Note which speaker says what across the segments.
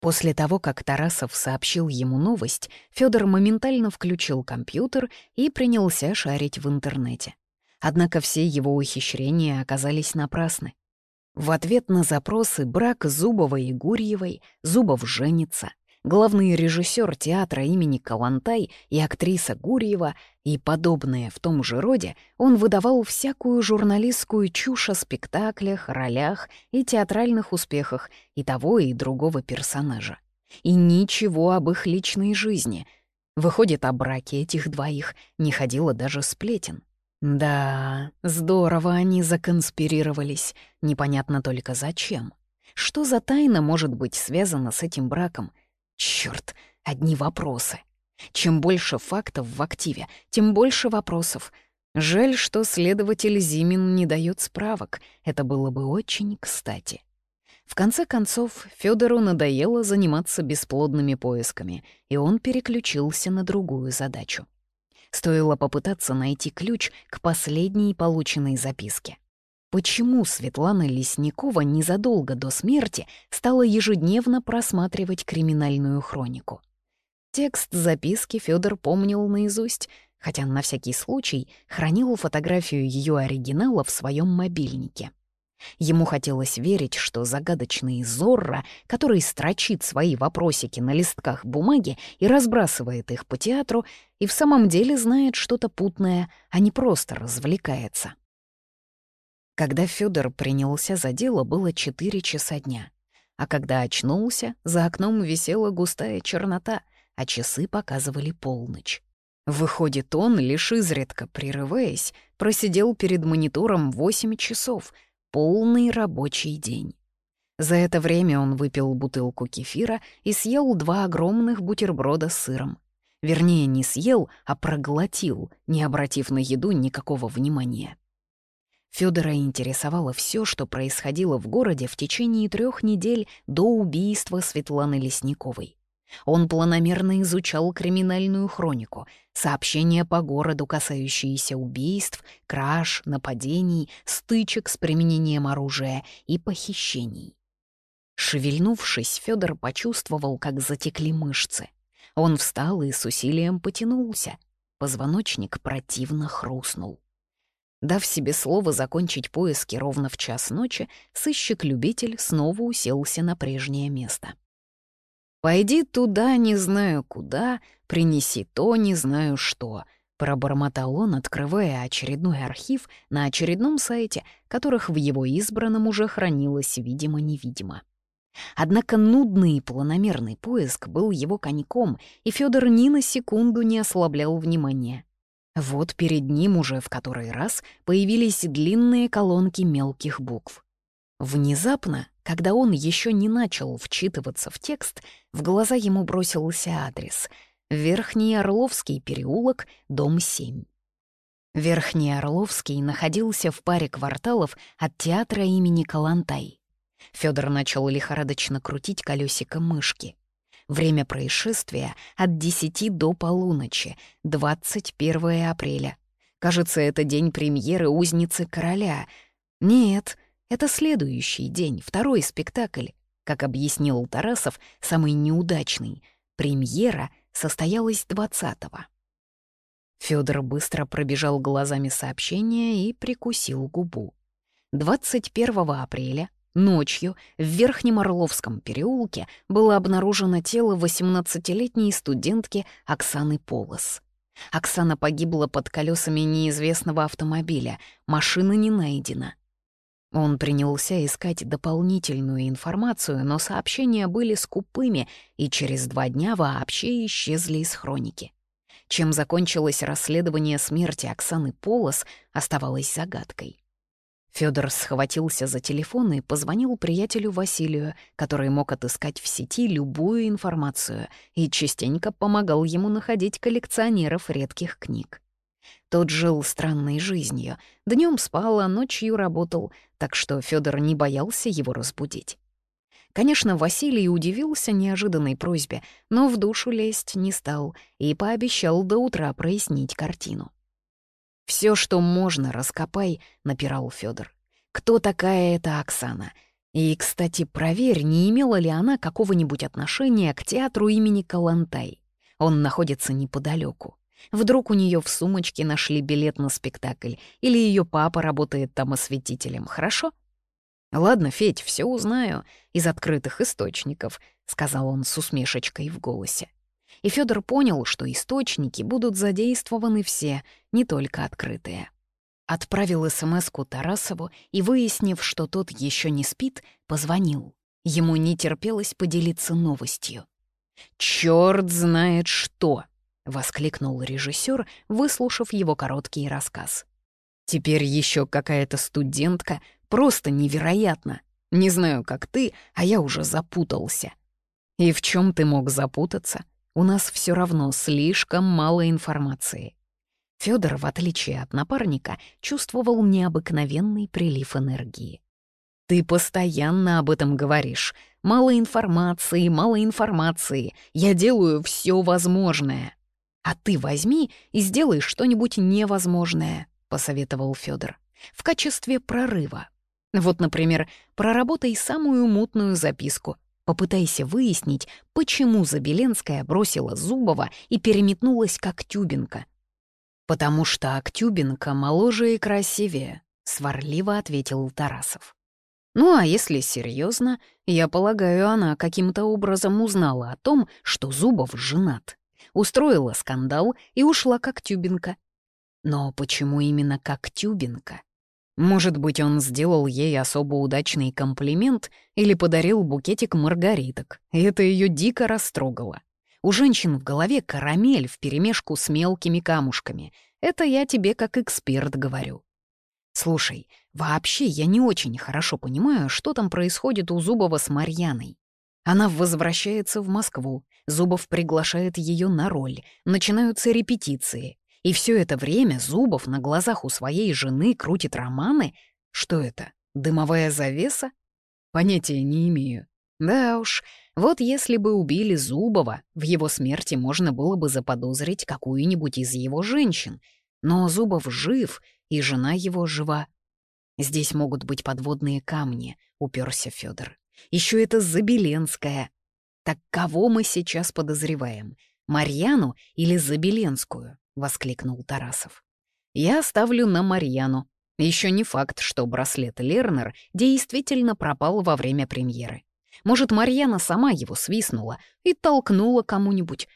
Speaker 1: После того, как Тарасов сообщил ему новость, Федор моментально включил компьютер и принялся шарить в интернете. Однако все его ухищрения оказались напрасны. В ответ на запросы брак Зубова и Гурьевой, Зубов женится, главный режиссер театра имени Калантай и актриса Гурьева и подобное в том же роде, он выдавал всякую журналистскую чушь о спектаклях, ролях и театральных успехах и того и другого персонажа. И ничего об их личной жизни. Выходит, о браке этих двоих не ходило даже сплетен. Да, здорово они законспирировались, непонятно только зачем. Что за тайна может быть связана с этим браком? Черт, одни вопросы. Чем больше фактов в активе, тем больше вопросов. Жаль, что следователь Зимин не дает справок. Это было бы очень кстати. В конце концов, Федору надоело заниматься бесплодными поисками, и он переключился на другую задачу. Стоило попытаться найти ключ к последней полученной записке. Почему Светлана Лесникова незадолго до смерти стала ежедневно просматривать криминальную хронику? Текст записки Федор помнил наизусть, хотя на всякий случай хранил фотографию ее оригинала в своем мобильнике. Ему хотелось верить, что загадочный Зорро, который строчит свои вопросики на листках бумаги и разбрасывает их по театру, и в самом деле знает что-то путное, а не просто развлекается. Когда Федор принялся за дело, было четыре часа дня. А когда очнулся, за окном висела густая чернота, а часы показывали полночь. Выходит, он, лишь изредка прерываясь, просидел перед монитором восемь часов — Полный рабочий день. За это время он выпил бутылку кефира и съел два огромных бутерброда с сыром. Вернее, не съел, а проглотил, не обратив на еду никакого внимания. Федора интересовало все, что происходило в городе в течение трех недель до убийства Светланы Лесниковой. Он планомерно изучал криминальную хронику, сообщения по городу, касающиеся убийств, краж, нападений, стычек с применением оружия и похищений. Шевельнувшись, Федор почувствовал, как затекли мышцы. Он встал и с усилием потянулся. Позвоночник противно хрустнул. Дав себе слово закончить поиски ровно в час ночи, сыщик-любитель снова уселся на прежнее место. «Пойди туда, не знаю куда, принеси то, не знаю что», — пробормотал он, открывая очередной архив на очередном сайте, которых в его избранном уже хранилось видимо-невидимо. Однако нудный и планомерный поиск был его коньком, и Федор ни на секунду не ослаблял внимания. Вот перед ним уже в который раз появились длинные колонки мелких букв. Внезапно, когда он еще не начал вчитываться в текст, в глаза ему бросился адрес — Верхний Орловский переулок, дом 7. Верхний Орловский находился в паре кварталов от театра имени Калантай. Федор начал лихорадочно крутить колесико мышки. Время происшествия от 10 до полуночи, 21 апреля. Кажется, это день премьеры «Узницы короля». Нет, это следующий день, второй спектакль. Как объяснил Тарасов, самый неудачный. Премьера состоялась 20-го. Фёдор быстро пробежал глазами сообщение и прикусил губу. 21 апреля ночью в Верхнем Орловском переулке было обнаружено тело 18-летней студентки Оксаны Полос. Оксана погибла под колесами неизвестного автомобиля, машина не найдена. Он принялся искать дополнительную информацию, но сообщения были скупыми и через два дня вообще исчезли из хроники. Чем закончилось расследование смерти Оксаны Полос, оставалось загадкой. Фёдор схватился за телефон и позвонил приятелю Василию, который мог отыскать в сети любую информацию и частенько помогал ему находить коллекционеров редких книг. Тот жил странной жизнью. Днем спал, а ночью работал, так что Федор не боялся его разбудить. Конечно, Василий удивился неожиданной просьбе, но в душу лезть не стал и пообещал до утра прояснить картину. Все, что можно, раскопай», — напирал Федор. «Кто такая эта Оксана? И, кстати, проверь, не имела ли она какого-нибудь отношения к театру имени Калантай. Он находится неподалеку. Вдруг у нее в сумочке нашли билет на спектакль, или ее папа работает там осветителем, хорошо? «Ладно, Федь, все узнаю из открытых источников», — сказал он с усмешечкой в голосе. И Федор понял, что источники будут задействованы все, не только открытые. Отправил СМС-ку Тарасову и, выяснив, что тот еще не спит, позвонил. Ему не терпелось поделиться новостью. «Чёрт знает что!» — воскликнул режиссер, выслушав его короткий рассказ. «Теперь еще какая-то студентка. Просто невероятно. Не знаю, как ты, а я уже запутался». «И в чем ты мог запутаться? У нас все равно слишком мало информации. Федор, в отличие от напарника, чувствовал необыкновенный прилив энергии. «Ты постоянно об этом говоришь. Мало информации, мало информации. Я делаю все возможное. А ты возьми и сделай что-нибудь невозможное», — посоветовал Федор. «В качестве прорыва. Вот, например, проработай самую мутную записку. Попытайся выяснить, почему Забеленская бросила Зубова и переметнулась как тюбинка, «Потому что Актюбинка моложе и красивее», — сварливо ответил Тарасов. «Ну а если серьезно, я полагаю, она каким-то образом узнала о том, что Зубов женат, устроила скандал и ушла как Тюбинка. Но почему именно как Тюбинка? Может быть, он сделал ей особо удачный комплимент или подарил букетик маргариток, и это ее дико растрогало. У женщин в голове карамель вперемешку с мелкими камушками. Это я тебе как эксперт говорю. Слушай, вообще я не очень хорошо понимаю, что там происходит у Зубова с Марьяной. Она возвращается в Москву, Зубов приглашает ее на роль, начинаются репетиции. И все это время Зубов на глазах у своей жены крутит романы? Что это, дымовая завеса? Понятия не имею. Да уж, вот если бы убили Зубова, в его смерти можно было бы заподозрить какую-нибудь из его женщин. Но Зубов жив, и жена его жива. Здесь могут быть подводные камни, уперся Федор. Еще это Забеленская. Так кого мы сейчас подозреваем? Марьяну или Забеленскую? Воскликнул Тарасов. Я ставлю на Марьяну. Еще не факт, что браслет Лернер действительно пропал во время премьеры. Может, Марьяна сама его свистнула и толкнула кому-нибудь.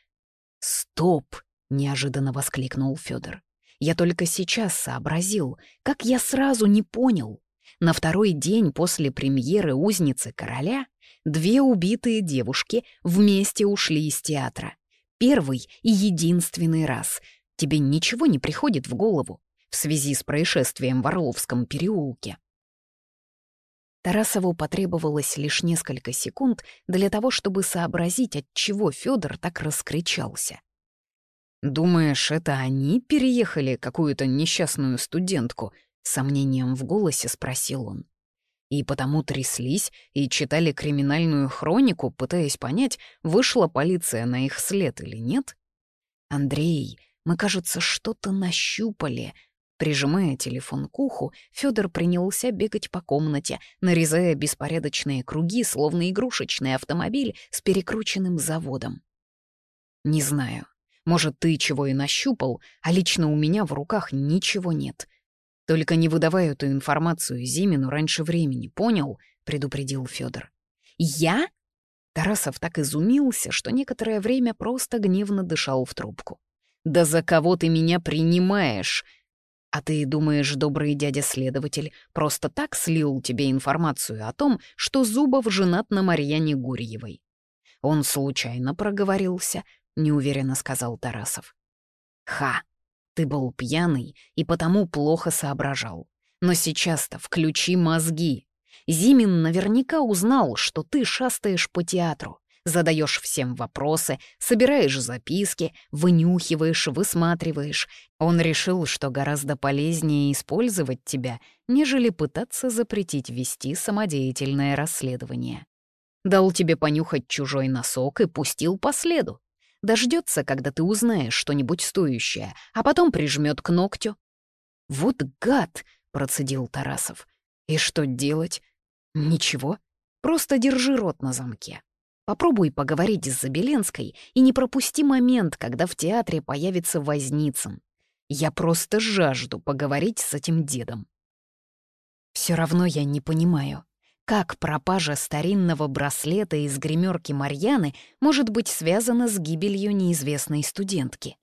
Speaker 1: «Стоп!» — неожиданно воскликнул Федор. «Я только сейчас сообразил, как я сразу не понял. На второй день после премьеры «Узницы короля» две убитые девушки вместе ушли из театра. Первый и единственный раз. Тебе ничего не приходит в голову в связи с происшествием в Орловском переулке?» Тарасову потребовалось лишь несколько секунд для того, чтобы сообразить, от чего Федор так раскричался. «Думаешь, это они переехали какую-то несчастную студентку?» — сомнением в голосе спросил он. И потому тряслись и читали криминальную хронику, пытаясь понять, вышла полиция на их след или нет? «Андрей, мы, кажется, что-то нащупали», Прижимая телефон к уху, Федор принялся бегать по комнате, нарезая беспорядочные круги, словно игрушечный автомобиль с перекрученным заводом. «Не знаю. Может, ты чего и нащупал, а лично у меня в руках ничего нет. Только не выдавай эту информацию Зимину раньше времени, понял?» — предупредил Федор. «Я?» Тарасов так изумился, что некоторое время просто гневно дышал в трубку. «Да за кого ты меня принимаешь?» А ты думаешь, добрый дядя-следователь просто так слил тебе информацию о том, что Зубов женат на Марьяне Гурьевой? Он случайно проговорился, неуверенно сказал Тарасов. Ха, ты был пьяный и потому плохо соображал. Но сейчас-то включи мозги. Зимин наверняка узнал, что ты шастаешь по театру задаешь всем вопросы, собираешь записки, вынюхиваешь, высматриваешь. Он решил, что гораздо полезнее использовать тебя, нежели пытаться запретить вести самодеятельное расследование. Дал тебе понюхать чужой носок и пустил по следу. Дождется, когда ты узнаешь что-нибудь стоящее, а потом прижмет к ногтю. «Вот гад!» — процедил Тарасов. «И что делать? Ничего, просто держи рот на замке. Попробуй поговорить с Забеленской и не пропусти момент, когда в театре появится Возницын. Я просто жажду поговорить с этим дедом. Все равно я не понимаю, как пропажа старинного браслета из гримерки Марьяны может быть связана с гибелью неизвестной студентки.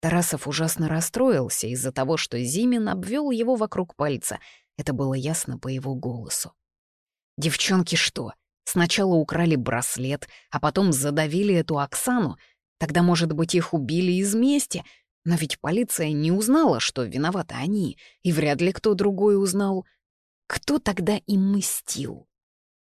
Speaker 1: Тарасов ужасно расстроился из-за того, что Зимин обвел его вокруг пальца. Это было ясно по его голосу. Девчонки что, сначала украли браслет, а потом задавили эту Оксану? Тогда, может быть, их убили из мести? Но ведь полиция не узнала, что виноваты они, и вряд ли кто другой узнал. Кто тогда им мстил?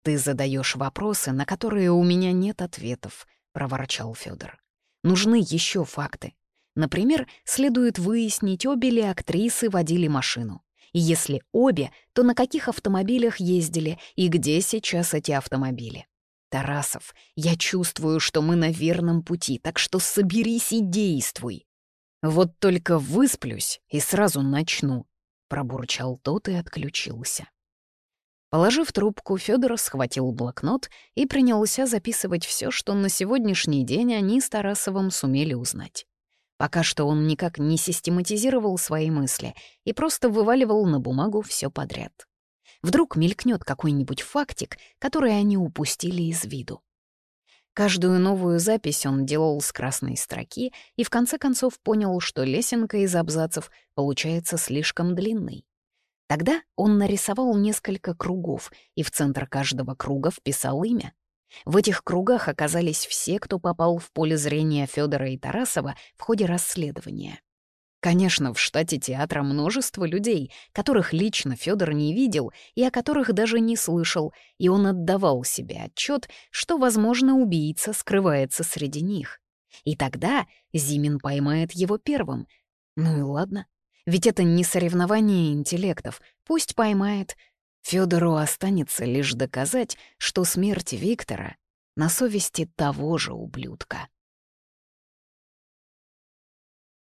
Speaker 1: «Ты задаешь вопросы, на которые у меня нет ответов», — проворчал Федор. «Нужны еще факты. Например, следует выяснить, обе ли актрисы водили машину. И если обе, то на каких автомобилях ездили и где сейчас эти автомобили. Тарасов, я чувствую, что мы на верном пути, так что соберись и действуй. Вот только высплюсь и сразу начну, пробурчал тот и отключился. Положив трубку, Федор схватил блокнот и принялся записывать все, что на сегодняшний день они с Тарасовым сумели узнать. Пока что он никак не систематизировал свои мысли и просто вываливал на бумагу все подряд. Вдруг мелькнет какой-нибудь фактик, который они упустили из виду. Каждую новую запись он делал с красной строки и в конце концов понял, что лесенка из абзацев получается слишком длинной. Тогда он нарисовал несколько кругов и в центр каждого круга вписал имя. В этих кругах оказались все, кто попал в поле зрения Федора и Тарасова в ходе расследования. Конечно, в штате театра множество людей, которых лично Федор не видел и о которых даже не слышал, и он отдавал себе отчет, что, возможно, убийца скрывается среди них. И тогда Зимин поймает его первым. Ну и ладно, ведь это не соревнование интеллектов, пусть поймает — Федору останется лишь доказать, что смерть Виктора на совести того же ублюдка.